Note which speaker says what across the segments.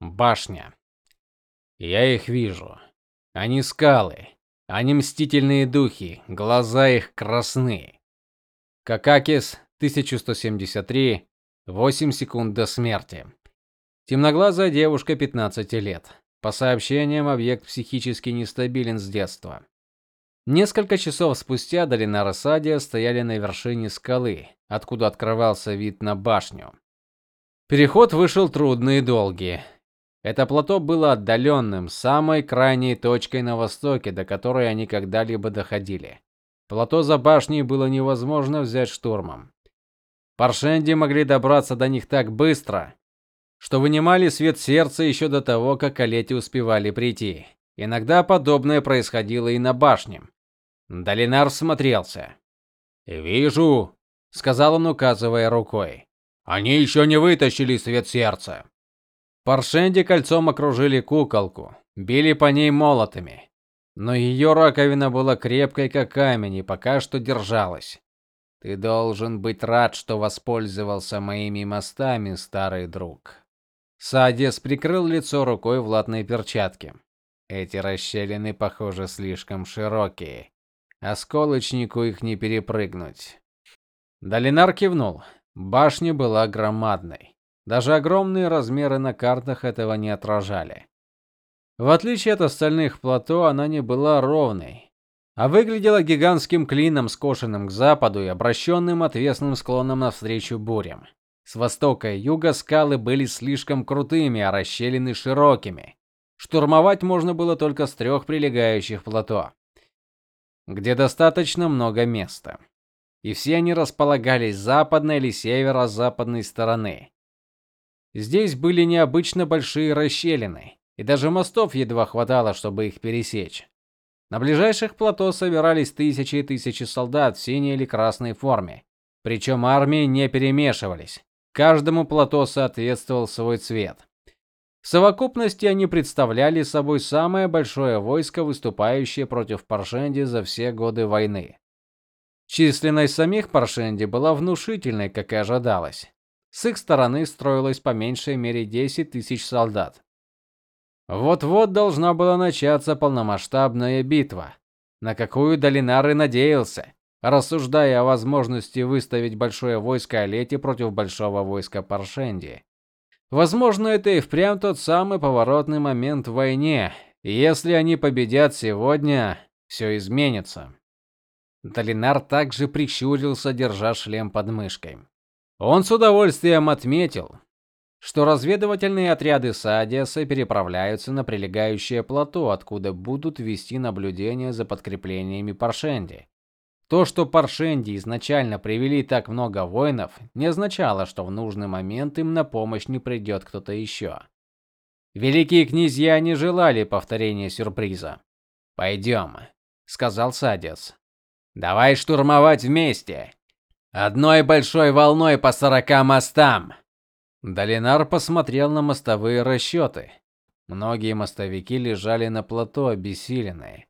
Speaker 1: Башня. Я их вижу. Они скалы. Они мстительные духи, глаза их красны. Какакис 1173 8 секунд до смерти. Темноглазая девушка 15 лет. По сообщениям, объект психически нестабилен с детства. Несколько часов спустя Долина и стояли на вершине скалы, откуда открывался вид на башню. Переход вышел трудный и долгий. Это плато было отдаленным, самой крайней точкой на востоке, до которой они когда-либо доходили. Плато за башней было невозможно взять штурмом. Паршенди могли добраться до них так быстро, что вынимали свет сердца еще до того, как Олети успевали прийти. Иногда подобное происходило и на башне. Долинар смотрелся. "Вижу", сказал он, указывая рукой. "Они еще не вытащили свет сердца". Паршенди кольцом окружили куколку, били по ней молотами, но ее раковина была крепкой как камень и пока что держалась. Ты должен быть рад, что воспользовался моими мостами, старый друг. Садис прикрыл лицо рукой в латной перчатке. Эти расщелины, похоже, слишком широкие. Осколочнику их не перепрыгнуть. Долинар кивнул. Башня была громадной. Даже огромные размеры на картах этого не отражали. В отличие от остальных плато, она не была ровной, а выглядела гигантским клином, скошенным к западу и обращенным отвесным склоном навстречу бурям. С востока и юга скалы были слишком крутыми, а расщелины широкими. Штурмовать можно было только с трех прилегающих плато где достаточно много места. И все они располагались западной или северо-западной стороны. Здесь были необычно большие расщелины, и даже мостов едва хватало, чтобы их пересечь. На ближайших плато собирались тысячи и тысячи солдат в синей или красной форме, причем армии не перемешивались. Каждому плато соответствовал свой цвет. В совокупности они представляли собой самое большое войско, выступающее против Паршенди за все годы войны. Численность самих Паршенди была внушительной, как и ожидалось. С их стороны строилось по меньшей мере 10 тысяч солдат. Вот-вот должна была начаться полномасштабная битва, на какую Долинар и надеялся, рассуждая о возможности выставить большое войско Олети против большого войска Паршенди. Возможно, это и впрямь тот самый поворотный момент в войне. Если они победят сегодня, все изменится. Долинар также прищурился, держа шлем под мышкой. Он с удовольствием отметил, что разведывательные отряды Саадиаса переправляются на прилегающее плато, откуда будут вести наблюдение за подкреплениями Паршенди. То, что Паршенди изначально привели так много воинов, не означало, что в нужный момент им на помощь не придет кто-то еще. Великие князья не желали повторения сюрприза. «Пойдем», — сказал Садис. Давай штурмовать вместе. Одной большой волной по сорока мостам. Долинар посмотрел на мостовые расчеты. Многие мостовики лежали на плато обессиленные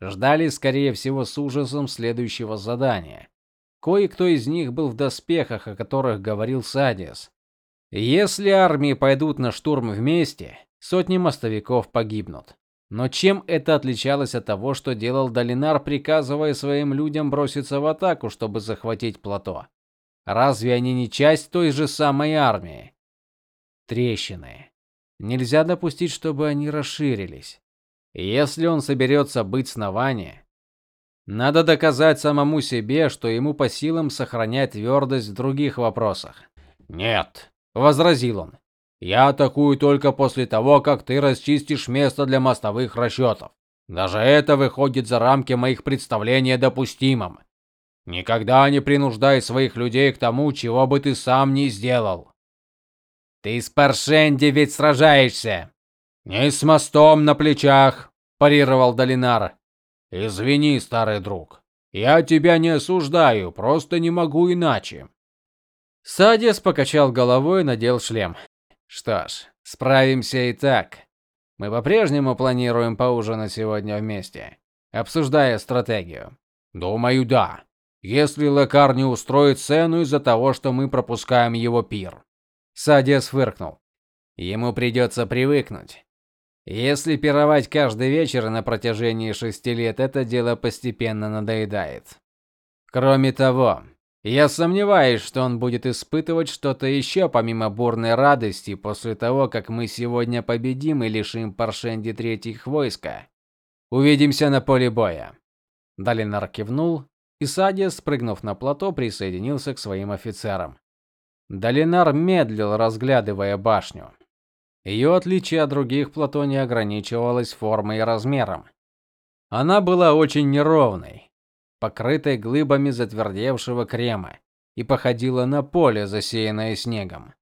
Speaker 1: ждали, скорее всего, с ужасом следующего задания. Кое-кто из них был в доспехах, о которых говорил Садис. Если армии пойдут на штурм вместе, сотни мостовиков погибнут. Но чем это отличалось от того, что делал Долинар, приказывая своим людям броситься в атаку, чтобы захватить плато? Разве они не часть той же самой армии? Трещины. Нельзя допустить, чтобы они расширились. Если он соберется быть снованием, надо доказать самому себе, что ему по силам сохранять твердость в других вопросах. "Нет", возразил он. "Я атакую только после того, как ты расчистишь место для мостовых расчетов. Даже это выходит за рамки моих представлений о допустимом. Никогда не принуждай своих людей к тому, чего бы ты сам не сделал. Ты с Паршенди ведь сражаешься. Не с мостом на плечах, парировал Долинар. Извини, старый друг. Я тебя не осуждаю, просто не могу иначе. Садис покачал головой и надел шлем. Что ж, справимся и так. Мы по-прежнему планируем поужинать сегодня вместе, обсуждая стратегию. Думаю, да. Если Лекар не устроит сцену из-за того, что мы пропускаем его пир. Садис фыркнул. Ему придется привыкнуть. Если пировать каждый вечер на протяжении шести лет, это дело постепенно надоедает. Кроме того, я сомневаюсь, что он будет испытывать что-то еще помимо бурной радости после того, как мы сегодня победим и лишим Паршенди третьих войска. Увидимся на поле боя. Далинар кивнул, и Садия, спрыгнув на плато, присоединился к своим офицерам. Далинар медлил, разглядывая башню. Ее отличие от других плато не ограничивалось формой и размером. Она была очень неровной, покрытой глыбами затвердевшего крема, и походила на поле, засеянное снегом,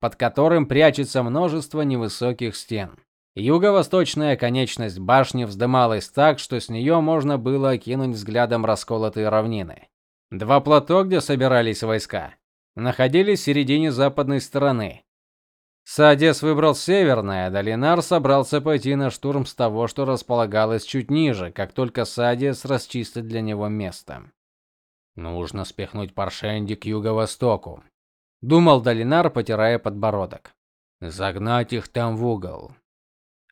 Speaker 1: под которым прячется множество невысоких стен. Юго-восточная конечность башни вздымалась так, что с нее можно было окинуть взглядом расколотые равнины. Два плато, где собирались войска, находились в середине западной стороны. Садес выбрал северное, а Долинар собрался пойти на штурм с того, что располагалось чуть ниже, как только Садес расчистит для него место. Нужно спихнуть Паршенди к юго-востоку, думал Долинар, потирая подбородок. Загнать их там в угол.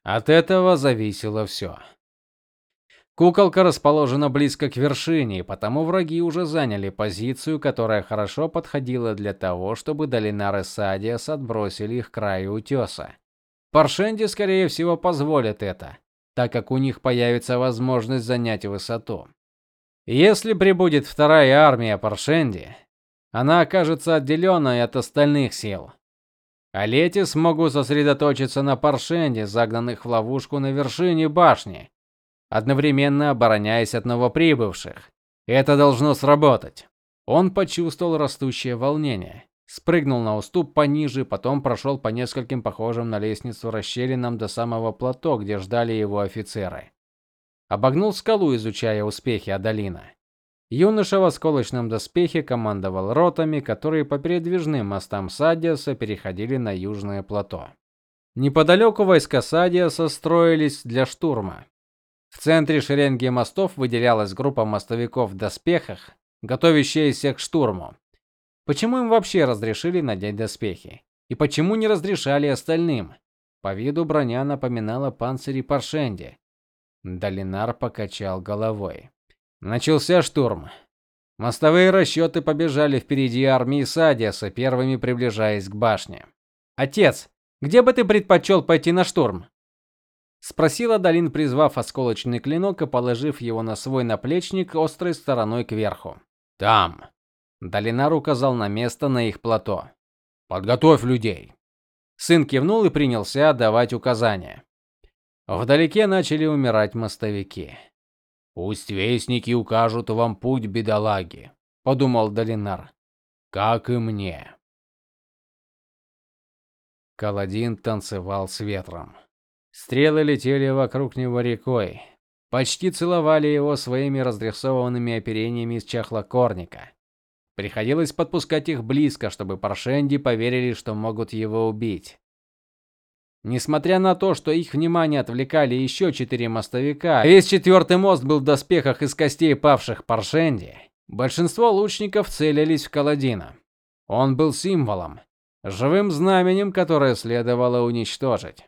Speaker 1: От этого зависело все. Куколка расположена близко к вершине, потому враги уже заняли позицию, которая хорошо подходила для того, чтобы Долинар и Садиас отбросили их к краю утеса. Паршенди, скорее всего, позволят это, так как у них появится возможность занять высоту. Если прибудет вторая армия Паршенди, она окажется отделенной от остальных сил. А смогут сосредоточиться на Паршенде, загнанных в ловушку на вершине башни, одновременно обороняясь от новоприбывших. Это должно сработать. Он почувствовал растущее волнение, спрыгнул на уступ пониже, потом прошел по нескольким похожим на лестницу расщелинам до самого плато, где ждали его офицеры. Обогнул скалу, изучая успехи Адалина. Юноша в осколочном доспехе командовал ротами, которые по передвижным мостам Садиаса переходили на южное плато. Неподалеку войска Садиаса строились для штурма. В центре шеренги мостов выделялась группа мостовиков в доспехах, готовящаяся к штурму. Почему им вообще разрешили надеть доспехи? И почему не разрешали остальным? По виду броня напоминала панцири Паршенди. Долинар покачал головой. Начался штурм. Мостовые расчеты побежали впереди армии Садиаса, первыми приближаясь к башне. Отец, где бы ты предпочел пойти на штурм? Спросила Далин, призвав осколочный клинок и положив его на свой наплечник острой стороной кверху. Там. Далинар указал на место на их плато. Подготовь людей. Сын кивнул и принялся отдавать указания. Вдалеке начали умирать мостовики. Пусть вестники укажут вам путь, бедолаги, подумал Долинар. Как и мне. Каладин танцевал с ветром. Стрелы летели вокруг него рекой, почти целовали его своими разрисованными оперениями из чахлокорника. Приходилось подпускать их близко, чтобы паршенди поверили, что могут его убить. Несмотря на то, что их внимание отвлекали еще четыре мостовика, весь четвертый мост был в доспехах из костей павших Паршенди, большинство лучников целились в Каладина. Он был символом, живым знаменем, которое следовало уничтожить.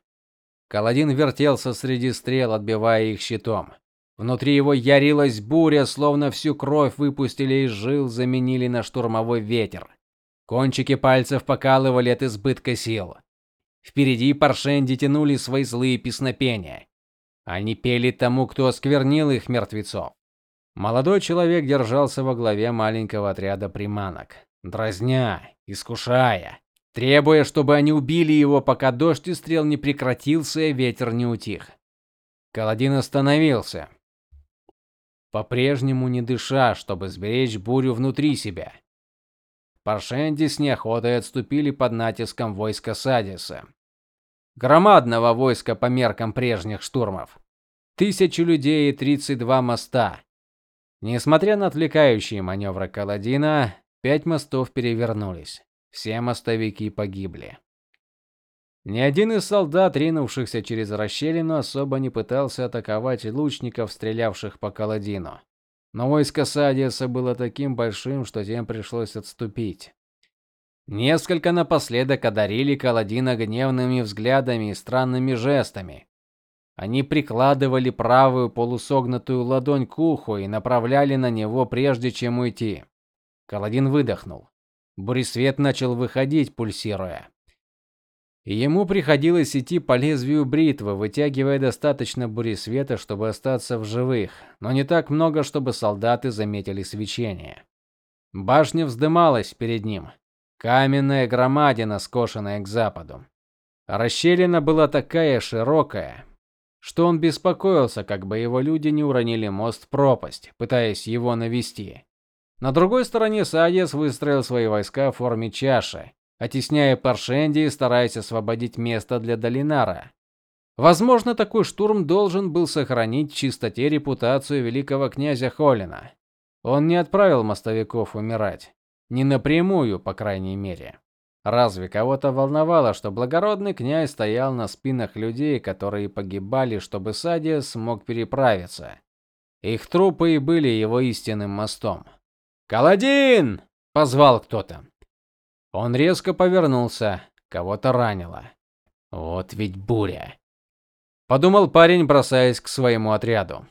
Speaker 1: Каладин вертелся среди стрел, отбивая их щитом. Внутри его ярилась буря, словно всю кровь выпустили из жил, заменили на штурмовой ветер. Кончики пальцев покалывали от избытка сил. Впереди паршенди тянули свои злые песнопения. Они пели тому, кто осквернил их мертвецов. Молодой человек держался во главе маленького отряда приманок, дразня, искушая, требуя, чтобы они убили его, пока дождь и стрел не прекратился и ветер не утих. Каладин остановился, по-прежнему не дыша, чтобы сберечь бурю внутри себя. Паршенди с неохотой отступили под натиском войска Садиса. Громадного войска по меркам прежних штурмов. Тысячу людей и 32 моста. Несмотря на отвлекающие маневры Каладина, пять мостов перевернулись. Все мостовики погибли. Ни один из солдат, ринувшихся через расщелину, особо не пытался атаковать лучников, стрелявших по Каладину. Но войско Садиаса было таким большим, что тем пришлось отступить. Несколько напоследок одарили Каладина гневными взглядами и странными жестами. Они прикладывали правую полусогнутую ладонь к уху и направляли на него прежде чем уйти. Каладин выдохнул. Буресвет начал выходить, пульсируя. ему приходилось идти по лезвию бритвы, вытягивая достаточно буресвета, чтобы остаться в живых, но не так много, чтобы солдаты заметили свечение. Башня вздымалась перед ним, Каменная громадина, скошенная к западу. расщелина была такая широкая, что он беспокоился, как бы его люди не уронили мост в пропасть, пытаясь его навести. На другой стороне Садис выстроил свои войска в форме чаши, оттесняя Паршенди и стараясь освободить место для Долинара. Возможно, такой штурм должен был сохранить в чистоте репутацию великого князя Холина. Он не отправил мостовиков умирать. Не напрямую, по крайней мере. Разве кого-то волновало, что благородный князь стоял на спинах людей, которые погибали, чтобы Садия смог переправиться? Их трупы и были его истинным мостом. "Каладин!" позвал кто-то. Он резко повернулся, кого-то ранило. Вот ведь буря. Подумал парень, бросаясь к своему отряду.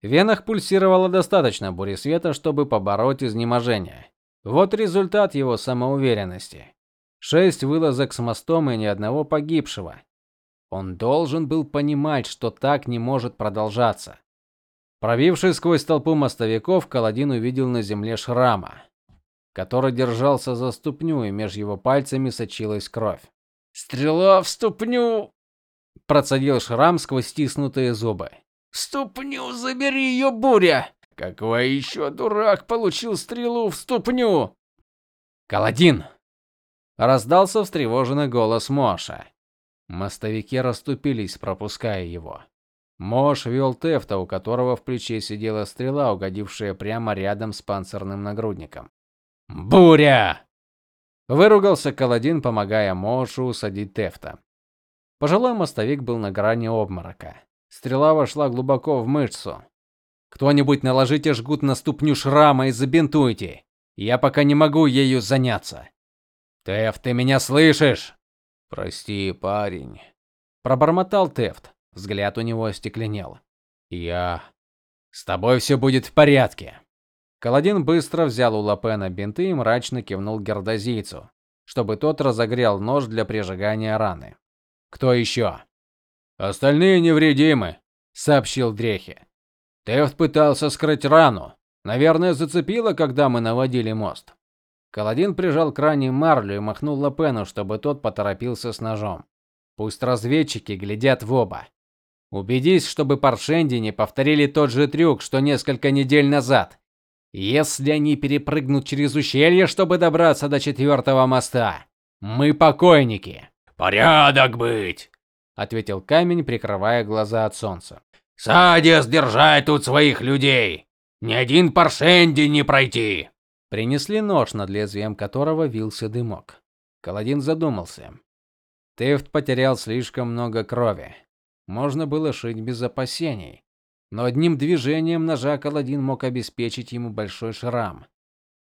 Speaker 1: В венах пульсировало достаточно бури света, чтобы побороть изнеможение. Вот результат его самоуверенности. Шесть вылазок с мостом и ни одного погибшего. Он должен был понимать, что так не может продолжаться. Пробившись сквозь толпу мостовиков, Каладин увидел на земле шрама, который держался за ступню, и меж его пальцами сочилась кровь. "Стрела в ступню!" процедил шрам сквозь стиснутые зубы. "Ступню забери ее, буря!" Какой еще дурак получил стрелу в ступню? Каладин! Раздался встревоженный голос Моша. Мостовики расступились, пропуская его. Мош вел Тефта, у которого в плече сидела стрела, угодившая прямо рядом с панцирным нагрудником. "Буря!" выругался Каладин, помогая Мошу усадить Тефта. Пожилой мостовик был на грани обморока. Стрела вошла глубоко в мышцу. Кто-нибудь наложите жгут на ступню шрама и забинтуйте. Я пока не могу ею заняться. Тефт, ты меня слышишь? Прости, парень, пробормотал Тефт. Взгляд у него остекленел. Я с тобой все будет в порядке. Каладин быстро взял у Лапена бинты и мрачно кивнул гердозийцу, чтобы тот разогрел нож для прижигания раны. Кто еще?» Остальные невредимы, сообщил Дрехи. Тефт пытался скрыть рану. Наверное, зацепило, когда мы наводили мост. Каладин прижал к ране марлю и махнул Лапену, чтобы тот поторопился с ножом. Пусть разведчики глядят в оба. Убедись, чтобы Паршенди не повторили тот же трюк, что несколько недель назад. Если они перепрыгнут через ущелье, чтобы добраться до четвертого моста, мы покойники.
Speaker 2: Порядок быть,
Speaker 1: ответил камень, прикрывая глаза от солнца.
Speaker 2: Садис держать тут своих людей. Ни один паршенди не пройти.
Speaker 1: Принесли нож, над лезвием которого вился дымок. Каладин задумался. Тефт потерял слишком много крови. Можно было шить без опасений, но одним движением ножа Каладин мог обеспечить ему большой шрам.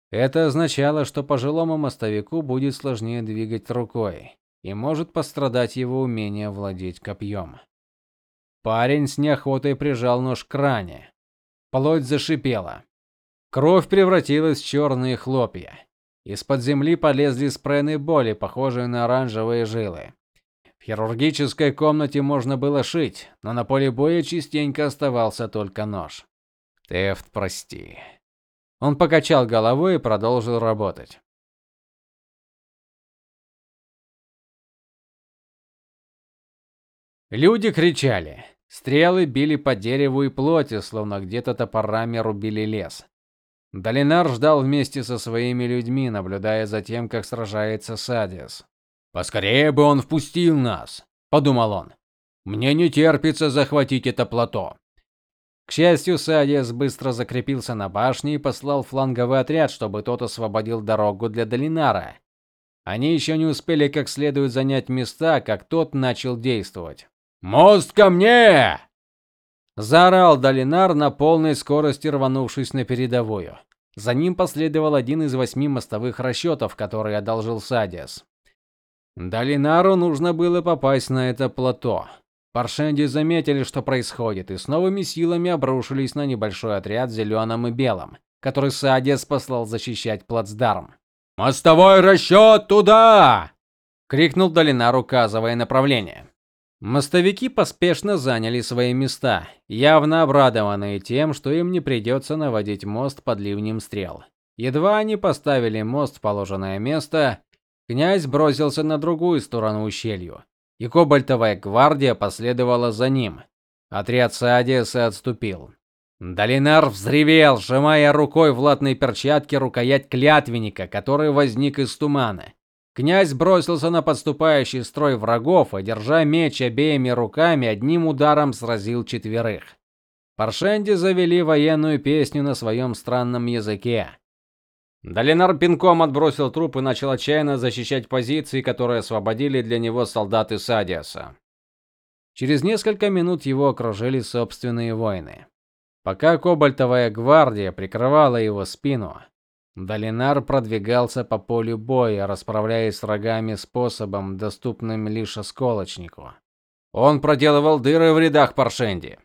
Speaker 1: Это означало, что пожилому мостовику будет сложнее двигать рукой, и может пострадать его умение владеть копьем. Парень с неохотой прижал нож к ране. Плоть зашипела. Кровь превратилась в черные хлопья. Из-под земли полезли спрены боли, похожие на оранжевые жилы. В хирургической комнате можно было шить, но на поле боя частенько оставался только нож. Тефт, прости. Он покачал головой и продолжил работать. Люди кричали. Стрелы били по дереву и плоти, словно где-то топорами рубили лес. Долинар ждал вместе со своими людьми, наблюдая за тем, как сражается Садис. Поскорее бы он впустил нас, подумал он. Мне не терпится захватить это плато. К счастью, Садис быстро закрепился на башне и послал фланговый отряд, чтобы тот освободил дорогу для Долинара. Они еще не успели как следует занять места, как тот начал действовать. Мост ко мне! заорал Долинар на полной скорости, рванувшись на передовую. За ним последовал один из восьми мостовых расчетов, который одолжил Садиас. Долинару нужно было попасть на это плато. Паршенди заметили, что происходит, и с новыми силами обрушились на небольшой отряд в зеленом и белом, который Садиас послал защищать плацдарм.
Speaker 2: "Мостовой расчет туда!"
Speaker 1: крикнул Долинар, указывая направление. Мостовики поспешно заняли свои места, явно обрадованные тем, что им не придется наводить мост под ливнем стрел. Едва они поставили мост в положенное место, князь бросился на другую сторону ущелью, и кобальтовая гвардия последовала за ним. Отряд Саадиса отступил. Долинар взревел, сжимая рукой в латной перчатке рукоять клятвенника, который возник из тумана. Князь бросился на подступающий строй врагов и, держа меч обеими руками, одним ударом сразил четверых. Паршенди завели военную песню на своем странном языке. Долинар пинком отбросил труп и начал отчаянно защищать позиции, которые освободили для него солдаты Садиаса. Через несколько минут его окружили собственные воины. Пока кобальтовая гвардия прикрывала его спину, Долинар продвигался по полю боя, расправляясь с врагами способом, доступным лишь осколочнику. Он проделывал дыры в рядах Паршенди.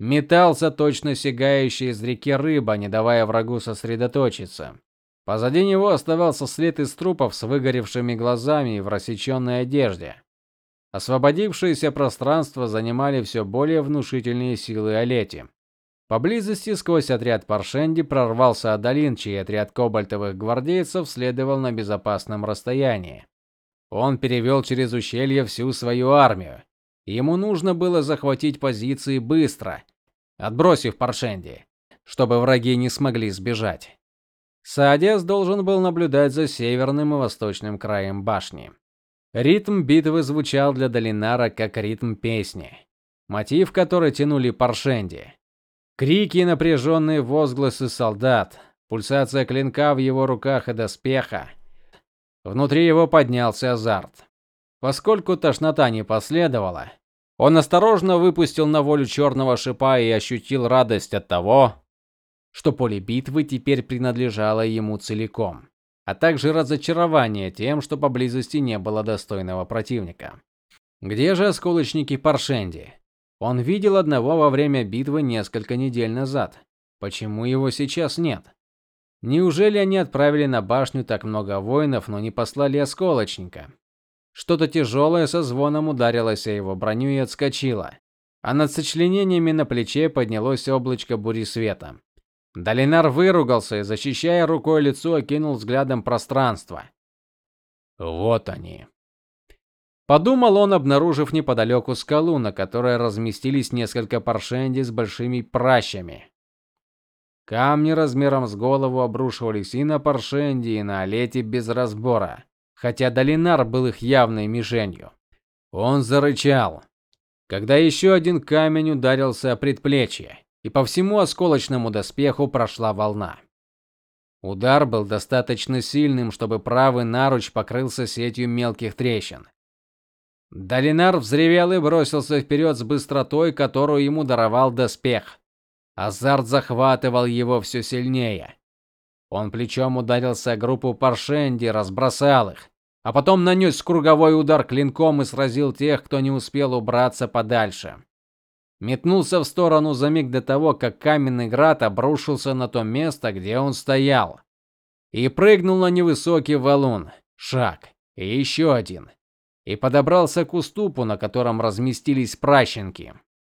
Speaker 1: Метался точно сигающий из реки рыба, не давая врагу сосредоточиться. Позади него оставался след из трупов с выгоревшими глазами и в рассеченной одежде. Освободившееся пространство занимали все более внушительные силы Олети. Поблизости сквозь отряд Паршенди прорвался Адалин, чей отряд кобальтовых гвардейцев следовал на безопасном расстоянии. Он перевел через ущелье всю свою армию. Ему нужно было захватить позиции быстро, отбросив Паршенди, чтобы враги не смогли сбежать. Саадес должен был наблюдать за северным и восточным краем башни. Ритм битвы звучал для Долинара как ритм песни, мотив которой тянули Паршенди. Крики и напряженные возгласы солдат, пульсация клинка в его руках и доспеха. Внутри его поднялся азарт. Поскольку тошнота не последовала, он осторожно выпустил на волю черного шипа и ощутил радость от того, что поле битвы теперь принадлежало ему целиком, а также разочарование тем, что поблизости не было достойного противника. Где же осколочники Паршенди? Он видел одного во время битвы несколько недель назад. Почему его сейчас нет? Неужели они отправили на башню так много воинов, но не послали осколочника? Что-то тяжелое со звоном ударилось о его броню и отскочило, а над сочленениями на плече поднялось облачко бури света. Долинар выругался и, защищая рукой лицо, окинул взглядом пространство. Вот они. Подумал он, обнаружив неподалеку скалу, на которой разместились несколько паршенди с большими пращами. Камни размером с голову обрушивались и на паршенди, и на олете без разбора, хотя Долинар был их явной мишенью. Он зарычал, когда еще один камень ударился о предплечье, и по всему осколочному доспеху прошла волна. Удар был достаточно сильным, чтобы правый наруч покрылся сетью мелких трещин. Долинар взревел и бросился вперед с быстротой, которую ему даровал доспех. Азарт захватывал его все сильнее. Он плечом ударился о группу Паршенди, разбросал их, а потом нанес круговой удар клинком и сразил тех, кто не успел убраться подальше. Метнулся в сторону за миг до того, как каменный град обрушился на то место, где он стоял, и прыгнул на невысокий валун. Шаг, и еще один и подобрался к уступу, на котором разместились пращенки.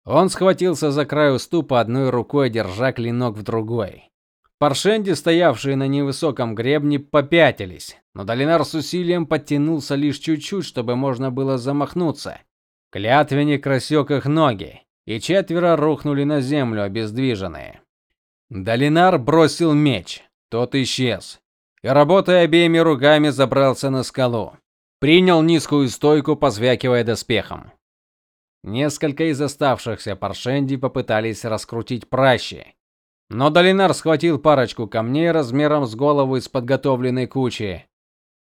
Speaker 1: Он схватился за край уступа одной рукой, держа клинок в другой. Паршенди, стоявшие на невысоком гребне, попятились, но Долинар с усилием подтянулся лишь чуть-чуть, чтобы можно было замахнуться. Клятвенник рассек их ноги, и четверо рухнули на землю обездвиженные. Долинар бросил меч, тот исчез, и работая обеими руками забрался на скалу. Принял низкую стойку, позвякивая доспехом. Несколько из оставшихся паршенди попытались раскрутить пращи, но Долинар схватил парочку камней размером с голову из подготовленной кучи.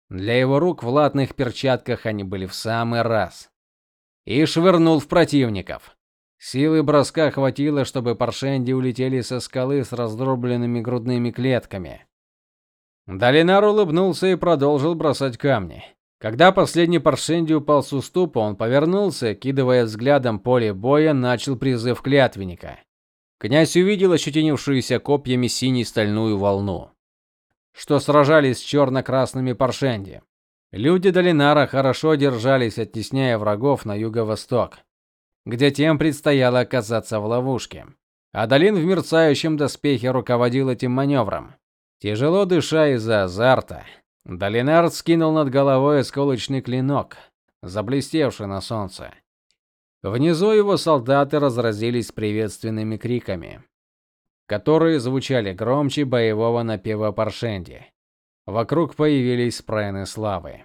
Speaker 1: Для его рук в латных перчатках они были в самый раз. И швырнул в противников. Силы броска хватило, чтобы паршенди улетели со скалы с раздробленными грудными клетками. Долинар улыбнулся и продолжил бросать камни. Когда последний паршенди упал с уступа, он повернулся, кидывая взглядом поле боя, начал призыв клятвенника. Князь увидел ощетинившуюся копьями синий стальную волну, что сражались с черно-красными паршенди. Люди Долинара хорошо держались, оттесняя врагов на юго-восток где тем предстояло оказаться в ловушке. Адалин в мерцающем доспехе руководил этим маневром. Тяжело дыша из-за азарта, Долинар скинул над головой осколочный клинок, заблестевший на солнце. Внизу его солдаты разразились приветственными криками, которые звучали громче боевого напева Паршенди. Вокруг появились спрены славы.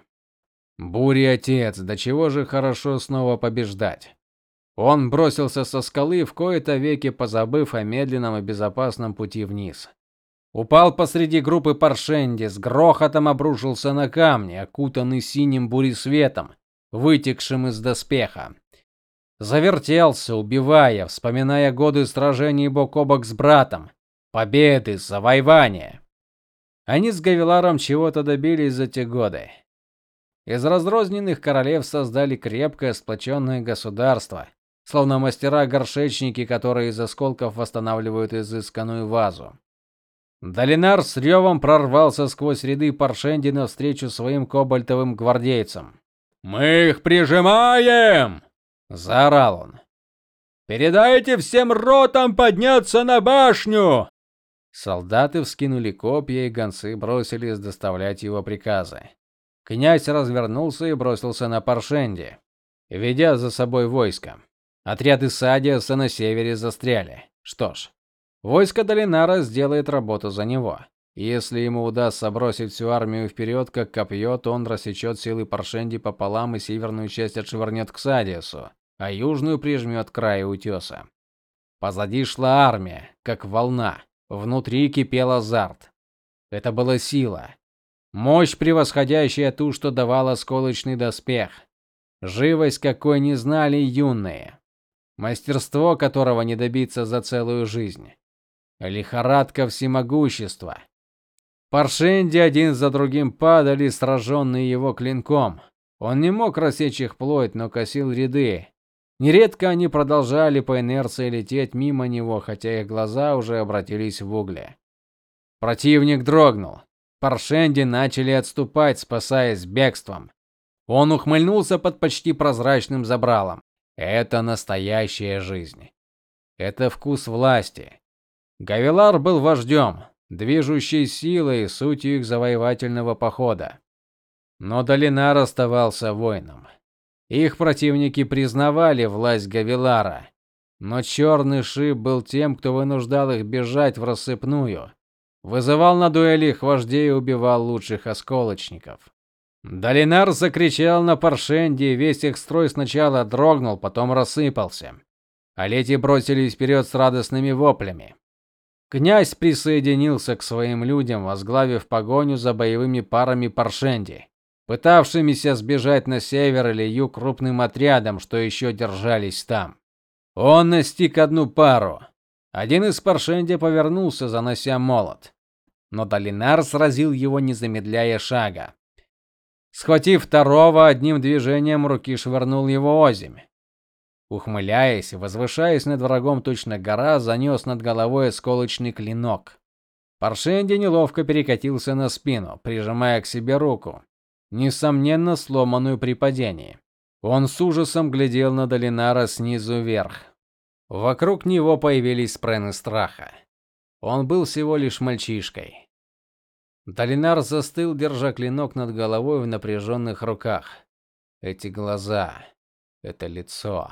Speaker 1: Бури отец, до чего же хорошо снова побеждать. Он бросился со скалы, в кои-то веки позабыв о медленном и безопасном пути вниз. Упал посреди группы Паршенди, с грохотом обрушился на камни, окутанный синим буресветом, вытекшим из доспеха. Завертелся, убивая, вспоминая годы сражений бок о бок с братом, победы, завоевания. Они с Гавиларом чего-то добились за те годы. Из разрозненных королевств создали крепкое сплоченное государство, словно мастера-горшечники, которые из осколков восстанавливают изысканную вазу. Долинар с ревом прорвался сквозь ряды паршенди навстречу своим кобальтовым гвардейцам.
Speaker 2: "Мы их прижимаем!"
Speaker 1: заорал он.
Speaker 2: "Передайте всем ротам подняться на башню!"
Speaker 1: Солдаты вскинули копья, и гонцы бросились доставлять его приказы. Князь развернулся и бросился на Паршенди, ведя за собой войско. Отряды Садиаса на севере застряли. Что ж, войско Долинара сделает работу за него. Если ему удастся бросить всю армию вперед, как копье, то он рассечет силы Паршенди пополам и северную часть отшвырнет к Садиасу, а южную прижмет к краю утеса. Позади шла армия, как волна. Внутри кипел азарт. Это была сила, мощь превосходящая ту, что давал осколочный доспех. Живость, какой не знали юные мастерство которого не добиться за целую жизнь. Лихорадка всемогущества. Паршенди один за другим падали, сраженные его клинком. Он не мог рассечь их плоть, но косил ряды. Нередко они продолжали по инерции лететь мимо него, хотя их глаза уже обратились в угли. Противник дрогнул. Паршенди начали отступать, спасаясь бегством. Он ухмыльнулся под почти прозрачным забралом. Это настоящая жизнь. Это вкус власти. Гавилар был вождем, движущей силой, сутью их завоевательного похода. Но Долинар оставался воином. Их противники признавали власть Гавилара, но черный шип был тем, кто вынуждал их бежать в рассыпную, вызывал на дуэли их вождей и убивал лучших осколочников. Долинар закричал на Паршенде, и весь их строй сначала дрогнул, потом рассыпался. А лети бросились вперед с радостными воплями. Князь присоединился к своим людям, возглавив погоню за боевыми парами Паршенди, пытавшимися сбежать на север или юг крупным отрядом, что еще держались там. Он настиг одну пару. Один из Паршенди повернулся, занося молот, но Долинар сразил его, не замедляя шага. Схватив второго, одним движением руки швырнул его озимь. Ухмыляясь, возвышаясь над врагом точно гора, занес над головой осколочный клинок. Паршенди неловко перекатился на спину, прижимая к себе руку, несомненно сломанную при падении. Он с ужасом глядел на Долинара снизу вверх. Вокруг него появились спрены страха. Он был всего лишь мальчишкой. Долинар застыл, держа клинок над головой в напряженных руках. Эти глаза, это лицо.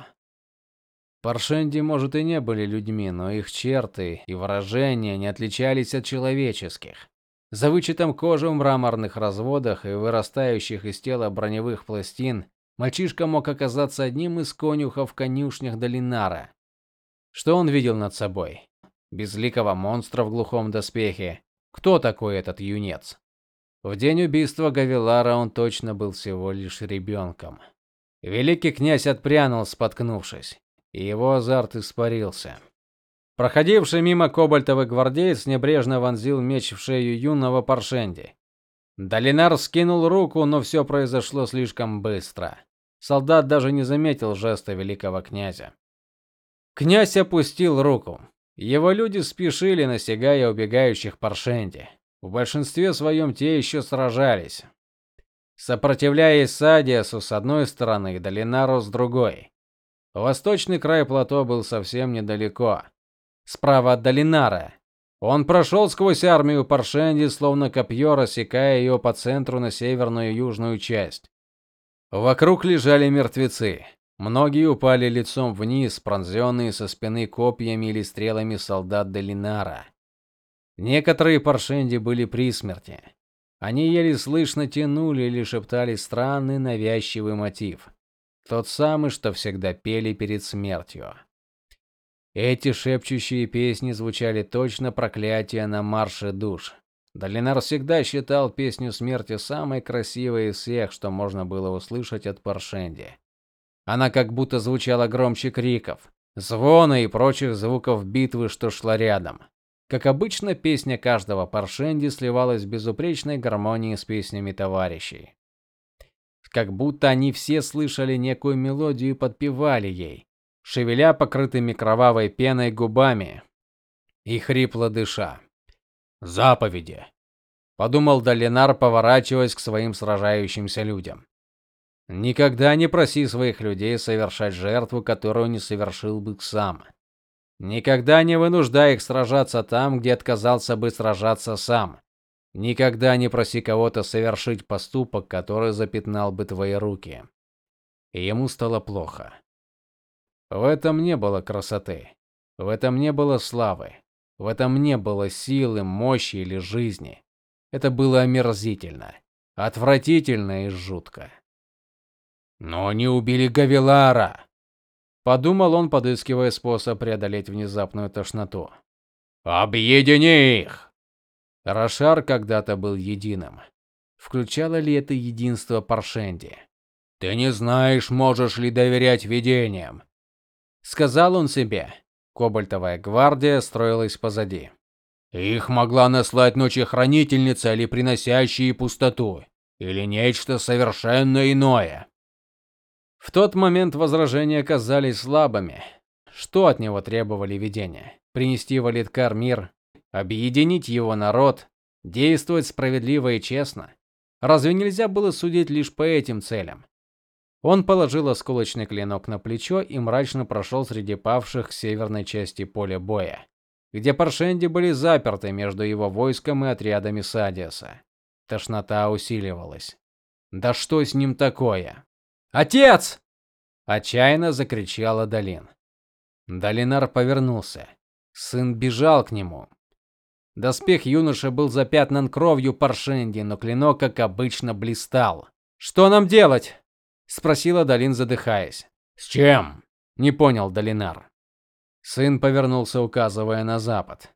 Speaker 1: Паршенди, может, и не были людьми, но их черты и выражения не отличались от человеческих. За вычетом кожи в мраморных разводах и вырастающих из тела броневых пластин, мальчишка мог оказаться одним из конюхов в конюшнях Долинара. Что он видел над собой? Безликого монстра в глухом доспехе, кто такой этот юнец? В день убийства Гавилара он точно был всего лишь ребенком. Великий князь отпрянул, споткнувшись. и его азарт испарился. Проходивший мимо кобальтовый гвардеец небрежно вонзил меч в шею юного Паршенди. Долинар скинул руку, но все произошло слишком быстро. Солдат даже не заметил жеста великого князя. Князь опустил руку. Его люди спешили, настигая убегающих Паршенди. В большинстве своем те еще сражались, сопротивляясь Садиасу с одной стороны и Долинару с другой. Восточный край плато был совсем недалеко, справа от Долинара. Он прошел сквозь армию Паршенди, словно копье, рассекая ее по центру на северную и южную часть. Вокруг лежали мертвецы. Многие упали лицом вниз, пронзенные со спины копьями или стрелами солдат Долинара. Некоторые паршенди были при смерти. Они еле слышно тянули или шептали странный навязчивый мотив, тот самый, что всегда пели перед смертью. Эти шепчущие песни звучали точно проклятие на марше душ. Долинар всегда считал песню смерти самой красивой из всех, что можно было услышать от Паршенди. Она как будто звучала громче криков, звона и прочих звуков битвы, что шла рядом. Как обычно, песня каждого Паршенди сливалась в безупречной гармонии с песнями товарищей. Как будто они все слышали некую мелодию и подпевали ей, шевеля покрытыми кровавой пеной губами и хрипло дыша. Заповеди, подумал Долинар, поворачиваясь к своим сражающимся людям. Никогда не проси своих людей совершать жертву, которую не совершил бы сам. Никогда не вынуждай их сражаться там, где отказался бы сражаться сам. Никогда не проси кого-то совершить поступок, который запятнал бы твои руки. И ему стало плохо. В этом не было красоты, в этом не было славы, в этом не было силы, мощи или жизни. Это было омерзительно, отвратительно и жутко. Но они убили Гавилара, подумал он, подыскивая способ преодолеть внезапную тошноту. Объедини их. Рошар когда-то был единым. Включало ли это единство Паршенди? Ты не знаешь, можешь ли доверять видениям, сказал он себе. Кобальтовая гвардия строилась позади. Их могла наслать ночи хранительница или приносящие пустоту, или нечто совершенно иное. В тот момент возражения казались слабыми. Что от него требовали видения? Принести в Алиткар мир, объединить его народ, действовать справедливо и честно? Разве нельзя было судить лишь по этим целям? Он положил осколочный клинок на плечо и мрачно прошел среди павших к северной части поля боя, где паршенди были заперты между его войском и отрядами Садиаса. Тошнота усиливалась. Да что с ним такое? Отец! отчаянно закричала Далин. Далинар повернулся. Сын бежал к нему. Доспех юноши был запятнан кровью Паршенди, но клинок, как обычно, блистал. "Что нам делать?" спросила Далин, задыхаясь. "С чем?" не понял Далинар. Сын повернулся, указывая на запад.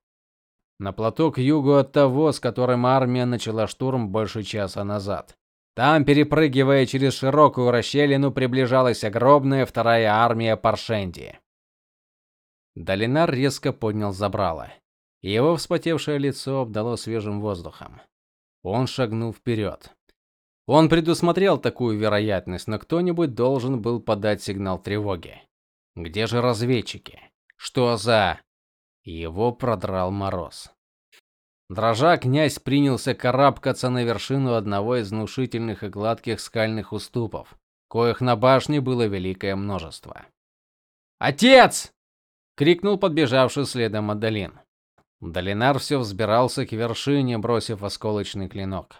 Speaker 1: На плато к югу от того, с которым армия начала штурм больше часа назад. Там, перепрыгивая через широкую расщелину, приближалась огромная вторая армия Паршенди. Долинар резко поднял забрало. Его вспотевшее лицо обдало свежим воздухом. Он шагнул вперед. Он предусмотрел такую вероятность, но кто-нибудь должен был подать сигнал тревоги. Где же разведчики? Что за Его продрал мороз. Дрожа, князь принялся карабкаться на вершину одного из внушительных и гладких скальных уступов, коих на башне было великое множество. "Отец!" крикнул подбежавший следом Адалин. Долинар все взбирался к вершине, бросив осколочный клинок.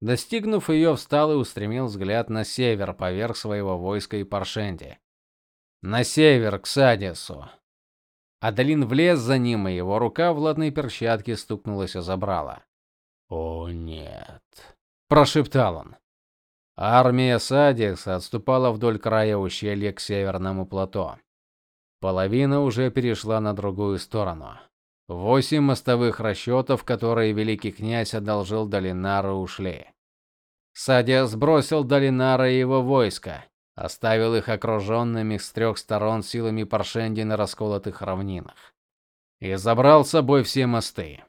Speaker 1: Достигнув ее, встал и устремил взгляд на север, поверх своего войска и Паршенди. На север, к Садису, Адалин влез за ним, и его рука в ладной перчатке стукнулась о забрало. "О нет", прошептал он. Армия Садикса отступала вдоль края ущелья к северному плато. Половина уже перешла на другую сторону. Восемь мостовых расчетов, которые великий князь одолжил Долинару, ушли. Садия сбросил Долинара и его войско. Оставил их окруженными с трех сторон силами Паршенди на расколотых равнинах и забрал с собой все мосты.